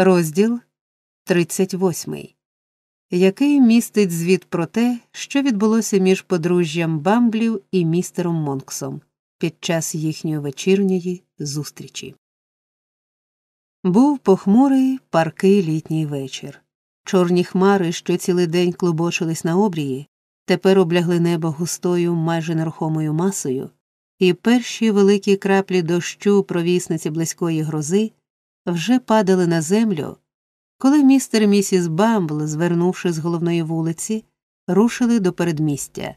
Розділ 38, який містить звіт про те, що відбулося між подружжям Бамблів і містером Монксом під час їхньої вечірньої зустрічі. Був похмурий паркий літній вечір. Чорні хмари, що цілий день клубочились на обрії, тепер облягли небо густою, майже нерухомою масою, і перші великі краплі дощу провісниці близької грози вже падали на землю, коли містер і місіс Бамбл, звернувши з головної вулиці, рушили до передмістя,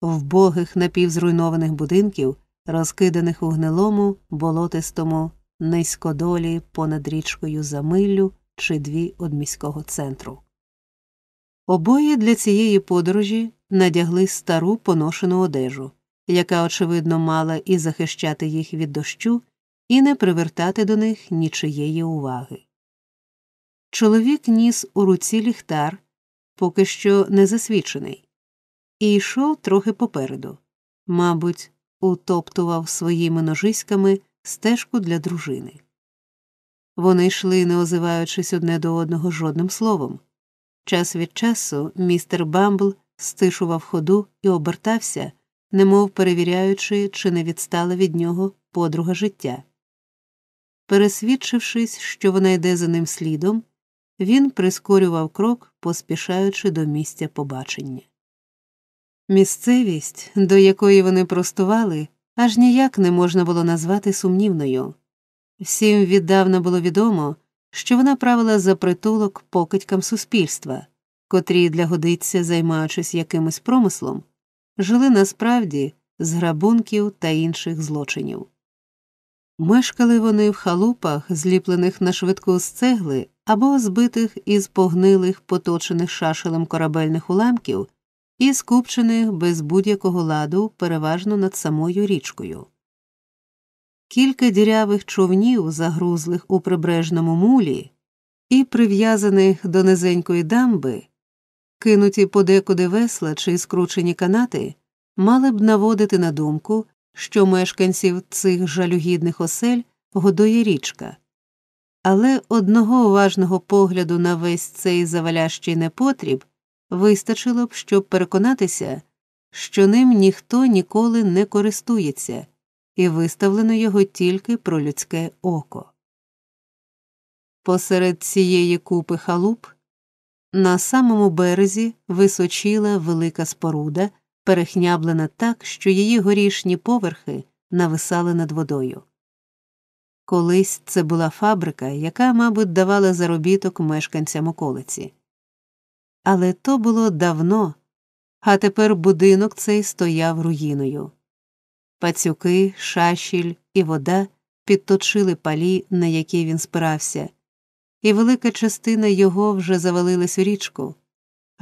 вбогих напівзруйнованих будинків, розкиданих у гнилому, болотистому, низькодолі понад річкою за милю чи дві од міського центру. Обоє для цієї подорожі надягли стару поношену одежу, яка, очевидно, мала і захищати їх від дощу, і не привертати до них нічиєї уваги. Чоловік ніс у руці ліхтар, поки що не засвічений, і йшов трохи попереду, мабуть, утоптував своїми ножиськами стежку для дружини. Вони йшли, не озиваючись одне до одного жодним словом. Час від часу містер Бамбл стишував ходу і обертався, немов перевіряючи, чи не відстала від нього подруга життя. Пересвідчившись, що вона йде за ним слідом, він прискорював крок, поспішаючи до місця побачення. Місцевість, до якої вони простували, аж ніяк не можна було назвати сумнівною. Всім віддавна було відомо, що вона правила за притулок покидькам суспільства, котрі для годиться, займаючись якимось промислом, жили насправді з грабунків та інших злочинів. Мешкали вони в халупах, зліплених на швидку з цегли або збитих із погнилих, поточених шашелем корабельних уламків і скупчених без будь-якого ладу переважно над самою річкою. Кілька дірявих човнів, загрузлих у прибережному мулі, і прив'язаних до низенької дамби, кинуті подекуди весла чи скручені канати, мали б наводити на думку, що мешканців цих жалюгідних осель годує річка. Але одного уважного погляду на весь цей завалящий непотріб вистачило б, щоб переконатися, що ним ніхто ніколи не користується, і виставлено його тільки про людське око. Посеред цієї купи халуп на самому березі височила велика споруда, перехняблена так, що її горішні поверхи нависали над водою. Колись це була фабрика, яка, мабуть, давала заробіток мешканцям околиці. Але то було давно, а тепер будинок цей стояв руїною. Пацюки, шашіль і вода підточили палі, на які він спирався, і велика частина його вже завалилась у річку,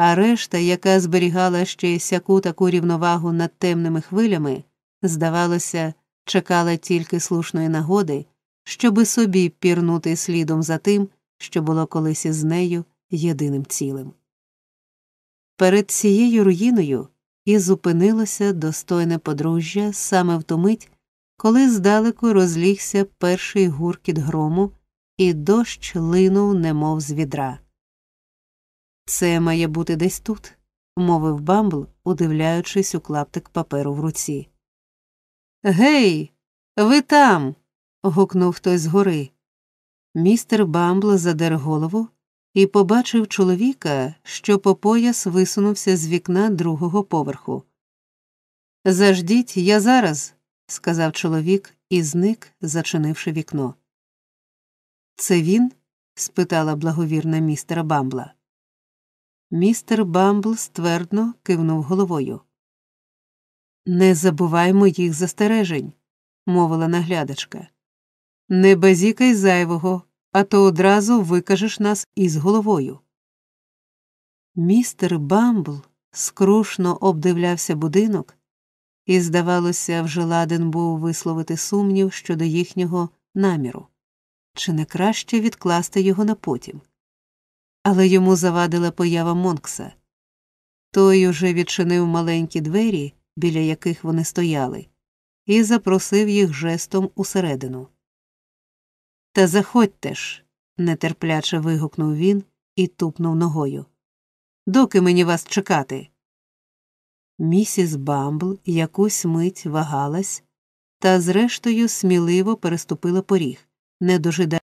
а решта, яка зберігала ще сяку таку рівновагу над темними хвилями, здавалося, чекала тільки слушної нагоди, щоби собі пірнути слідом за тим, що було колись із нею єдиним цілим. Перед цією руїною і зупинилося достойне подружжя саме в ту мить, коли здалеку розлігся перший гуркіт грому, і дощ линув, немов з відра. Це має бути десь тут, мовив Бамбл, удивляючись у клаптик паперу в руці. Гей, ви там. гукнув хтось згори. Містер Бамбл задер голову і побачив чоловіка, що по пояс висунувся з вікна другого поверху. Заждіть, я зараз, сказав чоловік і зник, зачинивши вікно. Це він? спитала благовірна містера Бамбла. Містер Бамбл ствердно кивнув головою. Не забуваймо їх застережень, мовила наглядачка. Не базікай зайвого, а то одразу викажеш нас із головою. Містер Бамбл скрушно обдивлявся будинок, і, здавалося, вже ладен був висловити сумнів щодо їхнього наміру, чи не краще відкласти його на потім. Але йому завадила поява Монкса. Той уже відчинив маленькі двері, біля яких вони стояли, і запросив їх жестом усередину. Та заходьте ж, нетерпляче вигукнув він і тупнув ногою. Доки мені вас чекати? Місіс Бамбл якусь мить вагалась та, зрештою, сміливо переступила поріг, не дожидаючи.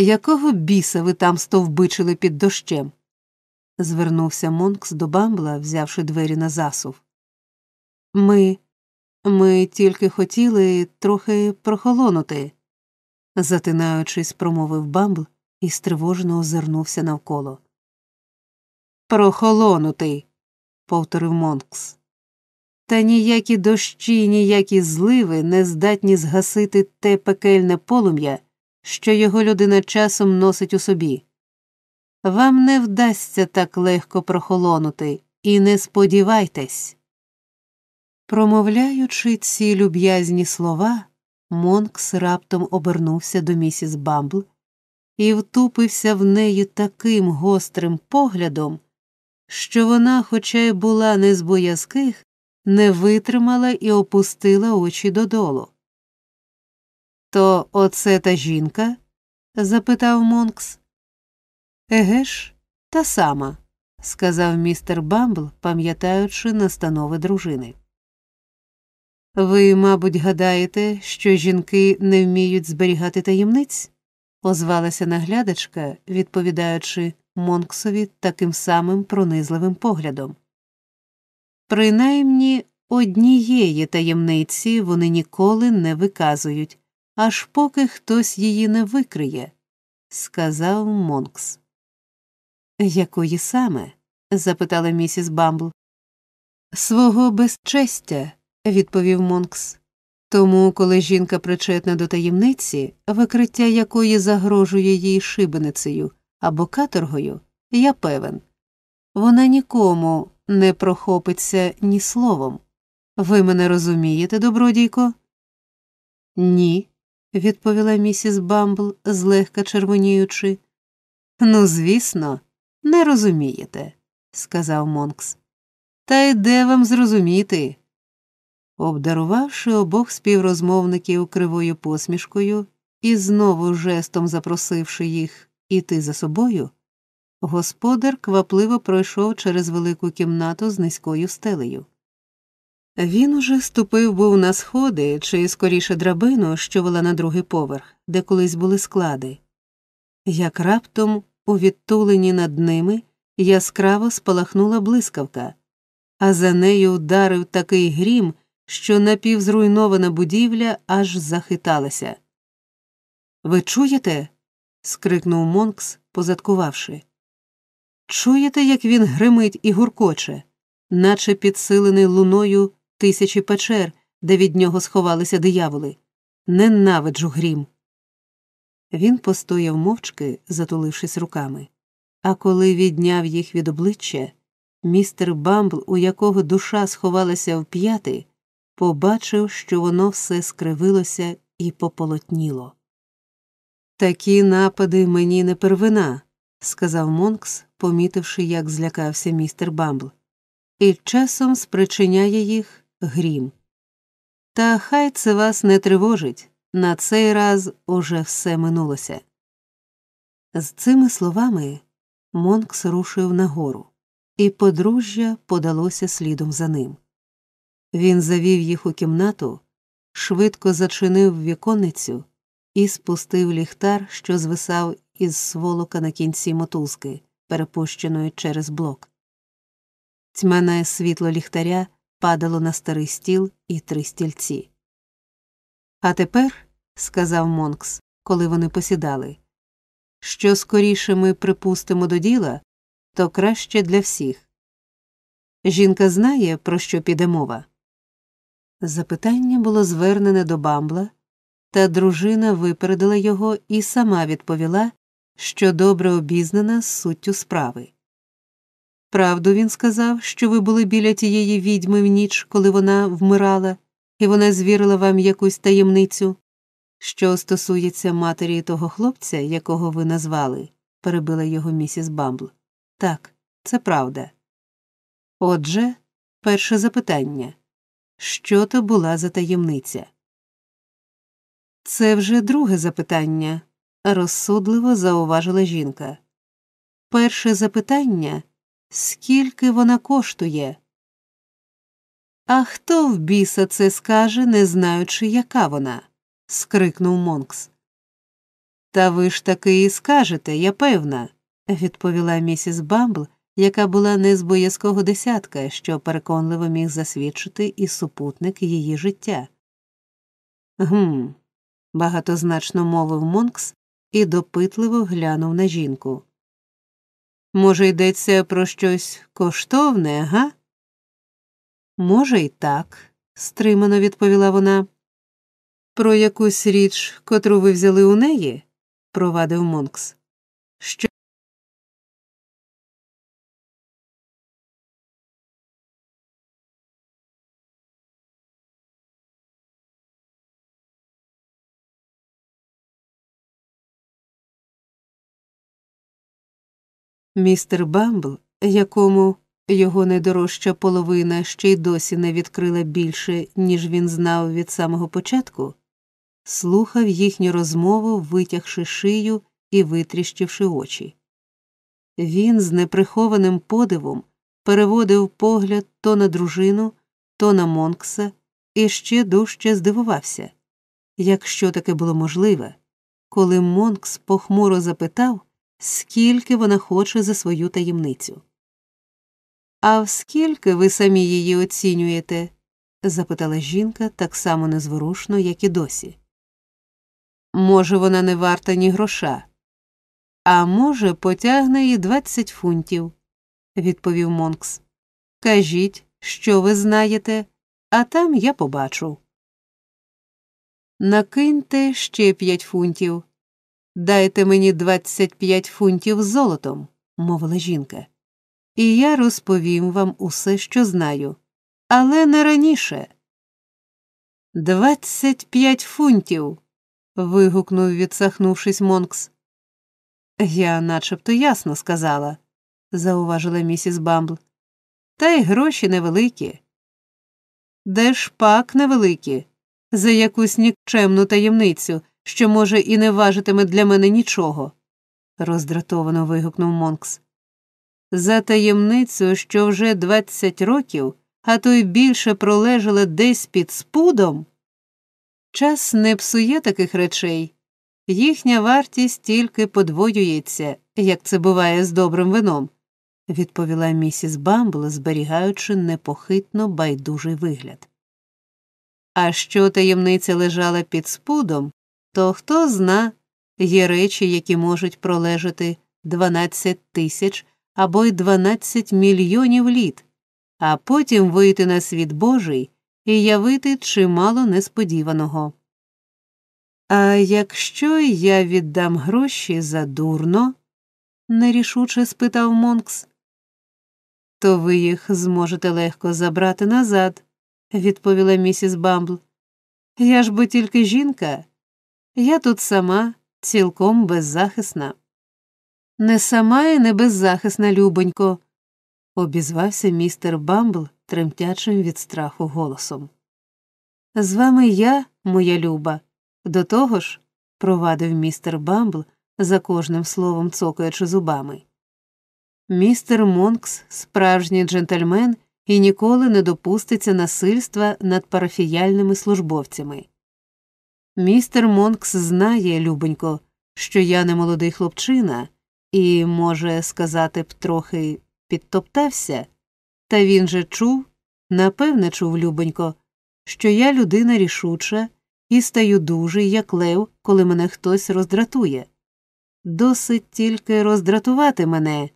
Якого біса ви там стовбичили під дощем? звернувся Монкс до Бамбла, взявши двері на засув. Ми. Ми тільки хотіли трохи прохолонути, затинаючись, промовив Бамбл і стривожено озирнувся навколо. Прохолонути, повторив Монкс. Та ніякі дощі, ніякі зливи не здатні згасити те пекельне полум'я, що його людина часом носить у собі. Вам не вдасться так легко прохолонути, і не сподівайтесь. Промовляючи ці люб'язні слова, Монкс раптом обернувся до місіс Бамбл і втупився в неї таким гострим поглядом, що вона, хоча й була не з боязких, не витримала і опустила очі додолу. То оце та жінка? запитав Монкс. Еге ж, та сама, сказав містер Бамбл, пам'ятаючи настанови дружини. Ви, мабуть, гадаєте, що жінки не вміють зберігати таємниць? озвалася наглядачка, відповідаючи Монксові таким самим пронизливим поглядом. Принаймні однієї таємниці вони ніколи не виказують, аж поки хтось її не викриє, сказав Монкс. Якої саме? запитала місіс Бамбл. Свого безчестя, відповів Монкс. Тому, коли жінка причетна до таємниці, викриття якої загрожує їй шибеницею або каторгою, я певен, вона нікому не прохопиться ні словом. Ви мене розумієте, добродійко? Ні, відповіла місіс Бамбл, злегка червоніючи. Ну, звісно, не розумієте, сказав Монкс. Та й де вам зрозуміти? Обдарувавши обох співрозмовників кривою посмішкою і знову жестом запросивши їх іти за собою, господар квапливо пройшов через велику кімнату з низькою стелею. Він уже ступив був на сходи чи скоріше драбину, що вела на другий поверх, де колись були склади, як раптом у відтуленні над ними яскраво спалахнула блискавка, а за нею вдарив такий грім, що напівзруйнована будівля аж захиталася. Ви чуєте? скрикнув Монкс, позадкувавши. Чуєте, як він гримить і гуркоче, наче підсилений луною тисячі печер, де від нього сховалися дияволи. Ненавиджу грім. Він постояв мовчки, затулившись руками. А коли відняв їх від обличчя, містер Бамбл, у якого душа сховалася в п'яти, побачив, що воно все скривилося і пополотніло. Такі напади мені не первина, сказав Монкс, помітивши, як злякався містер Бамбл, і часом спричиняє їх грім. Та хай це вас не тривожить, на цей раз уже все минулося. З цими словами Монкс рушив нагору, і подружжя подалося слідом за ним. Він завів їх у кімнату, швидко зачинив віконницю і спустив ліхтар, що звисав із сволока на кінці мотузки, перепущеної через блок. Тьмяне світло ліхтаря падало на старий стіл і три стільці. А тепер, сказав Монкс, коли вони посідали, що скоріше ми припустимо до діла, то краще для всіх. Жінка знає, про що піде мова. Запитання було звернене до Бамбла, та дружина випередила його і сама відповіла, що добре обізнана з суттю справи. Правду він сказав, що ви були біля тієї відьми в ніч, коли вона вмирала, і вона звірила вам якусь таємницю. Що стосується матері того хлопця, якого ви назвали, перебила його місіс Бамбл. Так, це правда. Отже, перше запитання що то була за таємниця? Це вже друге запитання, розсудливо зауважила жінка. Перше запитання скільки вона коштує? А хто в біса це скаже, не знаючи, яка вона? скрикнув Монкс. Та ви ж таки і скажете, я певна, відповіла місіс Бамбл, яка була не з боязкого десятка, що переконливо міг засвідчити і супутник її життя. Гм, багатозначно мовив Монкс і допитливо глянув на жінку. Може, йдеться про щось коштовне, га? Може, й так, стримано відповіла вона. Про якусь річ, котру ви взяли у неї, провадив Монкс. Містер Бамбл, якому його найдорожча половина ще й досі не відкрила більше, ніж він знав від самого початку, слухав їхню розмову, витягши шию і витріщивши очі. Він з неприхованим подивом переводив погляд то на дружину, то на Монкса і ще дужче здивувався, якщо таке було можливе, коли Монкс похмуро запитав, скільки вона хоче за свою таємницю. А в скільки ви самі її оцінюєте? запитала жінка так само незворушно, як і досі. Може, вона не варта ні гроша, а може, потягне їй двадцять фунтів, відповів Монкс. Кажіть, що ви знаєте, а там я побачу. Накиньте ще п'ять фунтів. Дайте мені двадцять п'ять фунтів золотом, мовила жінка і я розповім вам усе, що знаю, але не раніше. Двадцять п'ять фунтів. вигукнув, відсахнувшись Монкс. Я начебто ясно сказала, зауважила місіс Бамбл. Та й гроші невеликі. Де ж пак невеликі, за якусь нікчемну таємницю, що, може, і не важитиме для мене нічого, роздратовано вигукнув Монкс за таємницю, що вже двадцять років, а то й більше пролежала десь під спудом. Час не псує таких речей, їхня вартість тільки подвоюється, як це буває з добрим вином, відповіла місіс Бамбл, зберігаючи непохитно байдужий вигляд. А що таємниця лежала під спудом, то хто зна, є речі, які можуть пролежати дванадцять тисяч або й 12 мільйонів літ, а потім вийти на світ Божий і явити чимало несподіваного. А якщо я віддам гроші за дурно? нерішуче спитав Монкс. То ви їх зможете легко забрати назад, відповіла місіс Бамбл. Я ж бо тільки жінка, я тут сама, цілком беззахисна. Не сама і не беззахисна, любонько, обізвався містер Бамбл тремтячим від страху голосом. З вами я, моя люба, до того ж, провадив містер Бамбл, за кожним словом цокаючи зубами. Містер Монкс справжній джентльмен і ніколи не допуститься насильства над парафіяльними службовцями. Містер Монкс знає, любонько, що я не молодий хлопчина і, може, сказати б, трохи підтоптався, та він же чув, напевне, чув, любонько, що я людина рішуча і стаю дужий, як лев, коли мене хтось роздратує. Досить тільки роздратувати мене.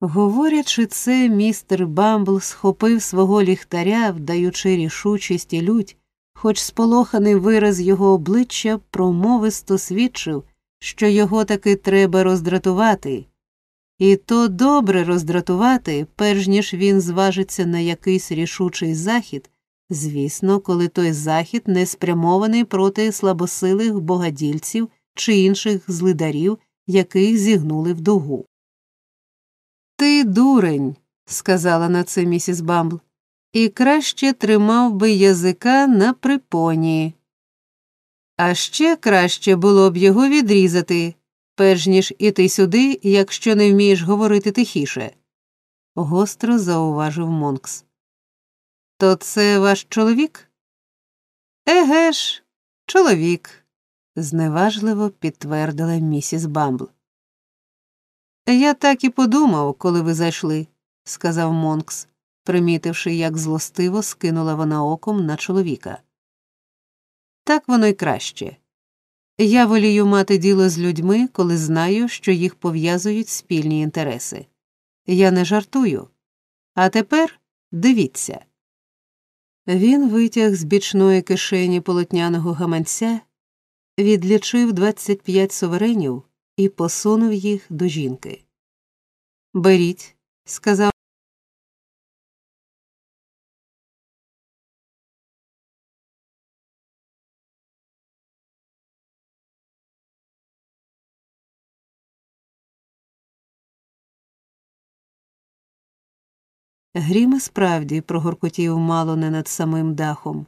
Говорячи це, містер Бамбл схопив свого ліхтаря, вдаючи рішучість і лють, хоч сполоханий вираз його обличчя промовисто свідчив, що його таки треба роздратувати, і то добре роздратувати, перш ніж він зважиться на якийсь рішучий захід, Звісно, коли той захід не спрямований проти слабосилих богадільців чи інших злидарів, яких зігнули в дугу. Ти дурень, сказала на це місіс Бамбл, і краще тримав би язика на припоні. А ще краще було б його відрізати, перш ніж іти сюди, якщо не вмієш говорити тихіше, гостро зауважив Монкс. То це ваш чоловік? Еге ж, чоловік, зневажливо підтвердила місіс Бамбл. Я так і подумав, коли ви зайшли, сказав Монкс, примітивши, як злостиво скинула вона оком на чоловіка. Так воно й краще. Я волію мати діло з людьми, коли знаю, що їх пов'язують спільні інтереси. Я не жартую. А тепер дивіться. Він витяг з бічної кишені полотняного гаманця, відлічив 25 суверенів і посунув їх до жінки. Беріть, сказав. Грім і справді прогоркотів мало не над самим дахом,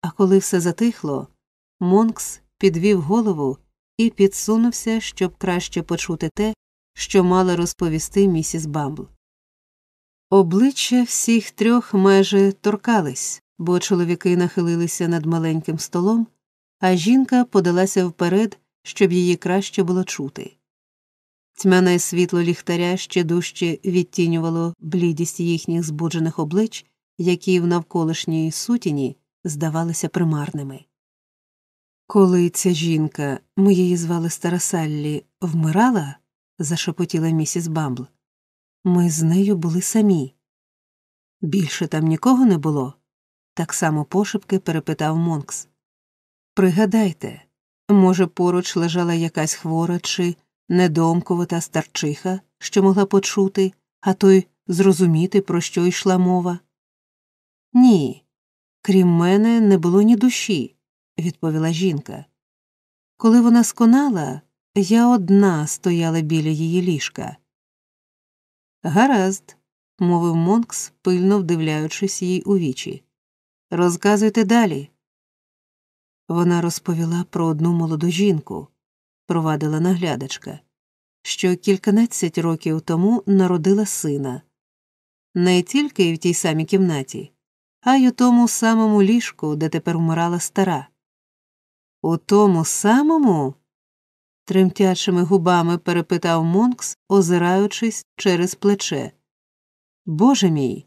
а коли все затихло, Монкс підвів голову і підсунувся, щоб краще почути те, що мала розповісти місіс Бамбл. Обличчя всіх трьох майже торкались, бо чоловіки нахилилися над маленьким столом, а жінка подалася вперед, щоб її краще було чути. Тьмяне світло ліхтаря ще дужче відтінювало блідість їхніх збуджених облич, які в навколишній сутіні здавалися примарними. Коли ця жінка, ми її звали Стара Саллі, вмирала, зашепотіла місіс Бамбл, ми з нею були самі. Більше там нікого не було? так само пошепки перепитав Монкс. Пригадайте, може, поруч лежала якась хвора чи недомкувата старчиха, що могла почути, а то й зрозуміти, про що йшла мова? Ні, крім мене, не було ні душі, відповіла жінка. Коли вона сконала, я одна стояла біля її ліжка. Гаразд, мовив Монкс, пильно вдивляючись їй у вічі. Розказуйте далі. Вона розповіла про одну молоду жінку, провадила наглядачка, що кільканадцять років тому народила сина, не тільки в тій самій кімнаті, а й у тому самому ліжку, де тепер вмирала стара. У тому самому. тремтячими губами перепитав Монкс, озираючись через плече. Боже мій,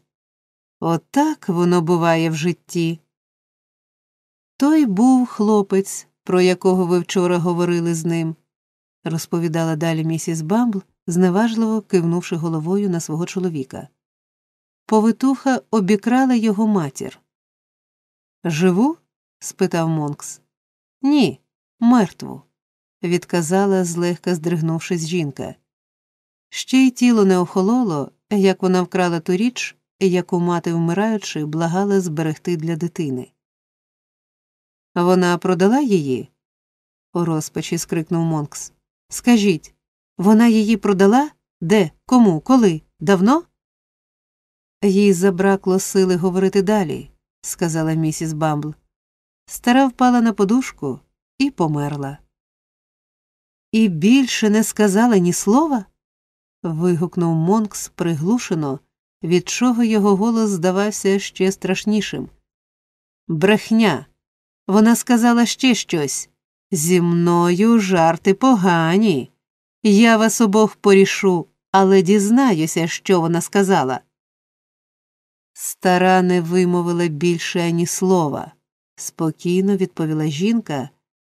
отак воно буває в житті. Той був хлопець, про якого ви вчора говорили з ним, розповідала далі місіс Бамбл, зневажливо кивнувши головою на свого чоловіка. Повитуха обікрала його матір. Живу? спитав Монкс. Ні, мертву, відказала, злегка здригнувшись жінка. Ще й тіло не охололо, як вона вкрала ту річ, яку мати вмираючи, благала зберегти для дитини. Вона продала її? у розпачі скрикнув Монкс. Скажіть, вона її продала? Де? Кому? Коли? Давно? Їй забракло сили говорити далі, сказала місіс Бамбл. Стара впала на подушку і померла. І більше не сказала ні слова. вигукнув Монкс приглушено, від чого його голос здавався ще страшнішим. Брехня. Вона сказала ще щось. Зі мною жарти погані. Я вас обох порішу, але дізнаюся, що вона сказала. Стара не вимовила більше ані слова, спокійно відповіла жінка,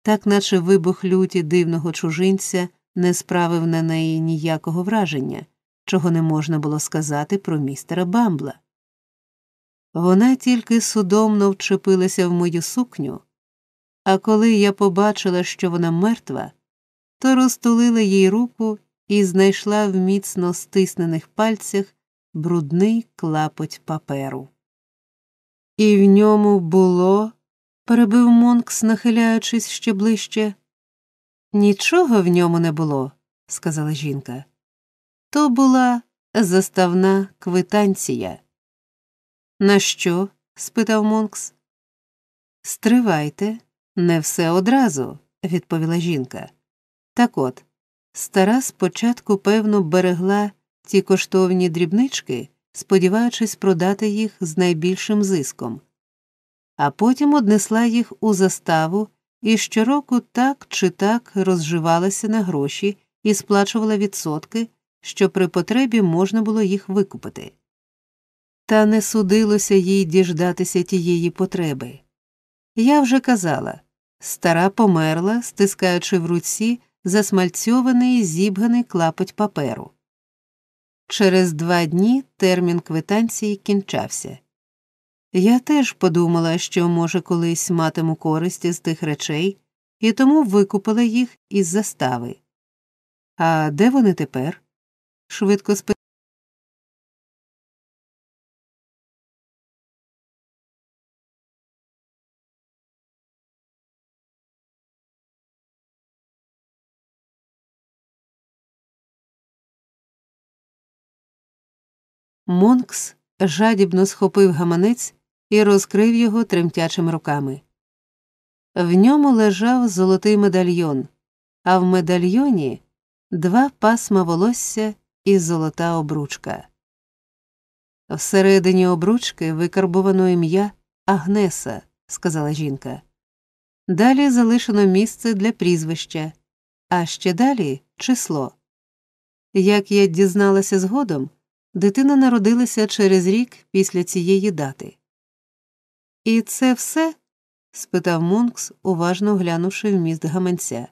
так наче вибух люті дивного чужинця не справив на неї ніякого враження, чого не можна було сказати про містера Бамбла. Вона тільки судомно вчепилася в мою сукню, а коли я побачила, що вона мертва, то розтулила їй руку і знайшла в міцно стиснених пальцях брудний клапоть паперу. І в ньому було, перебив Монкс, нахиляючись ще ближче. Нічого в ньому не було, сказала жінка. То була заставна квитанція. На що? спитав Монкс. Стривайте, не все одразу, відповіла жінка. Так от, стара спочатку, певно, берегла ті коштовні дрібнички, сподіваючись продати їх з найбільшим зиском, а потім однесла їх у заставу і щороку так чи так розживалася на гроші і сплачувала відсотки, що при потребі можна було їх викупити. Та не судилося їй діждатися тієї потреби. Я вже казала стара померла, стискаючи в руці засмальцьований зібганий клапоть паперу. Через два дні термін квитанції кінчався. Я теж подумала, що, може, колись матиму користь із тих речей, і тому викупила їх із застави. А де вони тепер? швидко спитала. Монкс жадібно схопив гаманець і розкрив його тремтячими руками. В ньому лежав золотий медальйон, а в медальйоні два пасма волосся і золота обручка. Всередині обручки викарбовано ім'я Агнеса, сказала жінка. Далі залишено місце для прізвища, а ще далі число. Як я дізналася згодом, дитина народилася через рік після цієї дати. І це все? спитав Монкс, уважно глянувши вміст гаманця.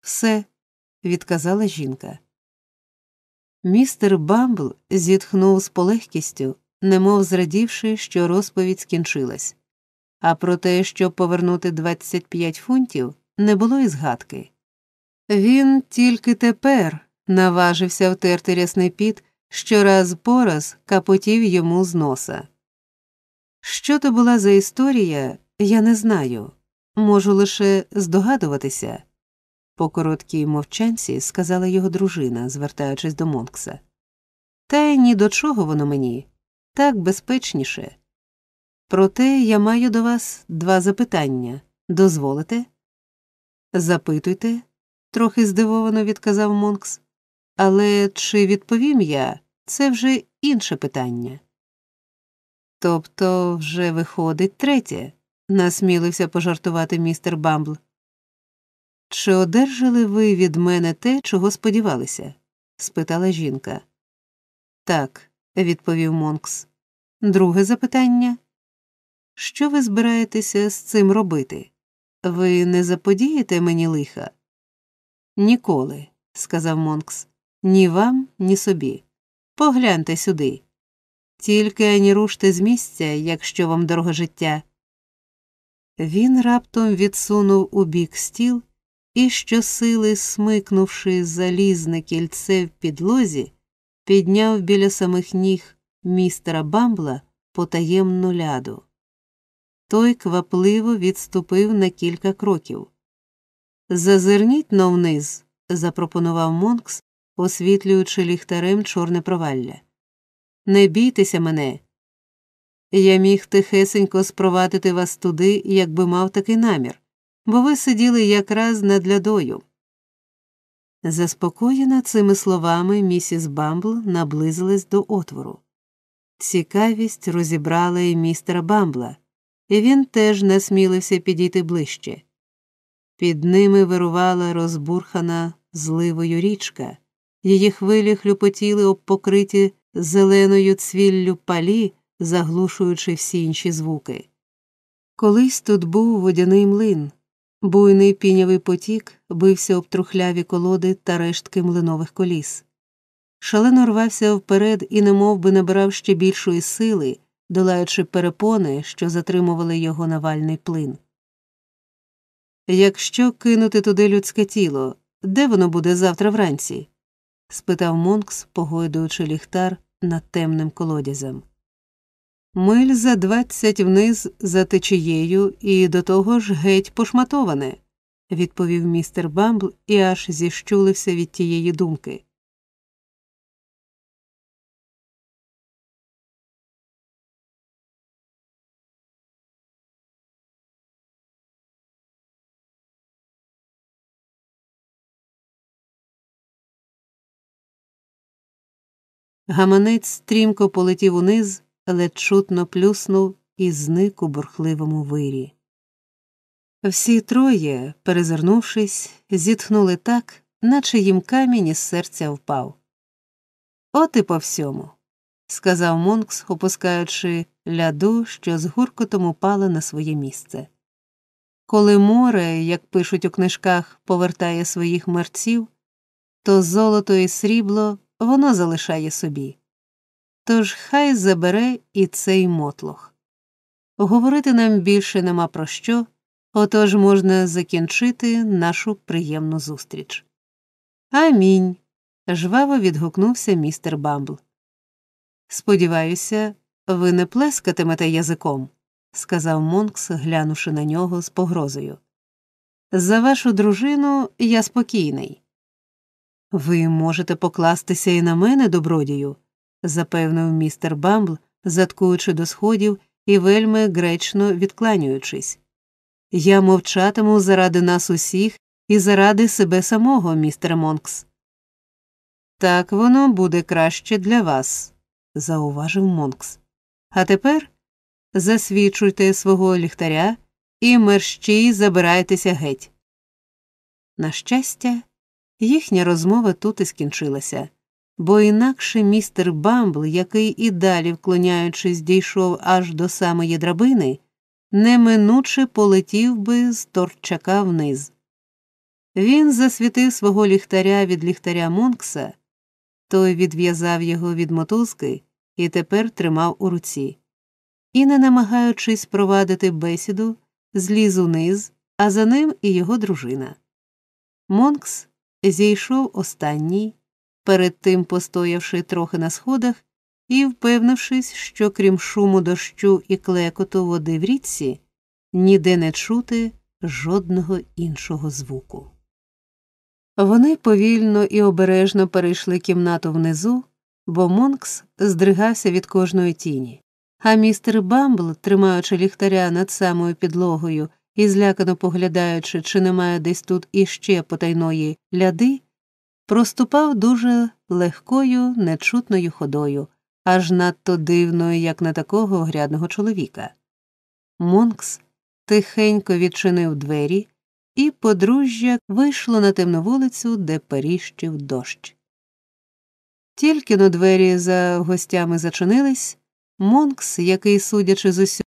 Все, відказала жінка. Містер Бамбл зітхнув з полегкістю, немов зрадівши, що розповідь скінчилась, а про те, щоб повернути 25 фунтів, не було і згадки. Він тільки тепер наважився втерти рясний піт, що раз по раз капотів йому з носа. Що то була за історія, я не знаю, можу лише здогадуватися. По короткій мовчанці сказала його дружина, звертаючись до Монкса. Та й ні до чого воно мені, так безпечніше. Проте я маю до вас два запитання дозволите? Запитуйте, трохи здивовано відказав Монкс. Але чи відповім я, це вже інше питання. Тобто вже виходить третє, насмілився пожартувати містер Бамбл. Чи одержали ви від мене те, чого сподівалися? спитала жінка. Так, відповів Монкс. Друге запитання. Що ви збираєтеся з цим робити? Ви не заподієте мені лиха? Ніколи, сказав Монкс, ні вам, ні собі. Погляньте сюди. Тільки ані руште з місця, якщо вам дорого життя. Він раптом відсунув у бік стіл і, щосили, смикнувши залізне кільце в підлозі, підняв біля самих ніг містера Бамбла потаємну ляду. Той квапливо відступив на кілька кроків. Зазирніть но вниз, запропонував Монкс, освітлюючи ліхтарем чорне провалля. Не бійтеся мене. Я міг тихесенько спровадити вас туди, якби мав такий намір, бо ви сиділи якраз над лядою. Заспокоєна цими словами, місіс Бамбл наблизилась до отвору. Цікавість розібрала і містера Бамбла, і він теж насмілився підійти ближче. Під ними вирувала розбурхана зливою річка, її хвилі хлюпотіли об покриті зеленою цвіллю палі, заглушуючи всі інші звуки. Колись тут був водяний млин, буйний пінявий потік бився об трухляві колоди та рештки млинових коліс. Шалено рвався вперед і немов би набирав ще більшої сили, долаючи перепони, що затримували його навальний плин. Якщо кинути туди людське тіло, де воно буде завтра вранці? Спитав Монкс, погойдуючи ліхтар над темним колодязем. Миль за двадцять вниз за течією і до того ж геть пошматоване, відповів містер Бамбл і аж зіщулився від тієї думки. Гаманець стрімко полетів униз, ледь чутно плюснув і зник у бурхливому вирі. Всі троє, перезирнувшись, зітхнули так, наче їм камінь із серця впав. От і по всьому, сказав Монкс, опускаючи ляду, що з гуркотом упала на своє місце. Коли море, як пишуть у книжках, повертає своїх мерців, то золото і срібло воно залишає собі. Тож хай забере і цей мотлох. Говорити нам більше нема про що, отож можна закінчити нашу приємну зустріч. Амінь. жваво відгукнувся містер Бамбл. Сподіваюся, ви не плескатимете язиком, сказав Монкс, глянувши на нього з погрозою. За вашу дружину я спокійний. Ви можете покластися і на мене, добродію, запевнив містер Бамбл, заткуючи до сходів і вельми гречно відкланюючись. Я мовчатиму заради нас усіх і заради себе самого, містер Монкс. Так воно буде краще для вас, зауважив Монкс. А тепер засвічуйте свого ліхтаря і мерщій забирайтеся геть. На щастя, їхня розмова тут і скінчилася, бо інакше містер Бамбл, який і далі, вклоняючись, дійшов аж до самої драбини, неминуче полетів би з торчака вниз. Він засвітив свого ліхтаря від ліхтаря Монкса, той відв'язав його від мотузки і тепер тримав у руці. І, не намагаючись провадити бесіду, зліз униз, а за ним і його дружина. Монкс зійшов останній, перед тим постоявши трохи на сходах і впевнившись, що крім шуму дощу і клекоту води в річці, ніде не чути жодного іншого звуку. Вони повільно і обережно перейшли кімнату внизу, бо Монкс здригався від кожної тіні, а містер Бамбл, тримаючи ліхтаря над самою підлогою і злякано поглядаючи, чи немає десь тут іще потайної ляди, проступав дуже легкою, нечутною ходою, аж надто дивною, як на такого грядного чоловіка. Монкс тихенько відчинив двері, і подружжя вийшло на темну вулицю, де періщив дощ. Тільки но двері за гостями зачинились, Монкс, який, судячи з усього,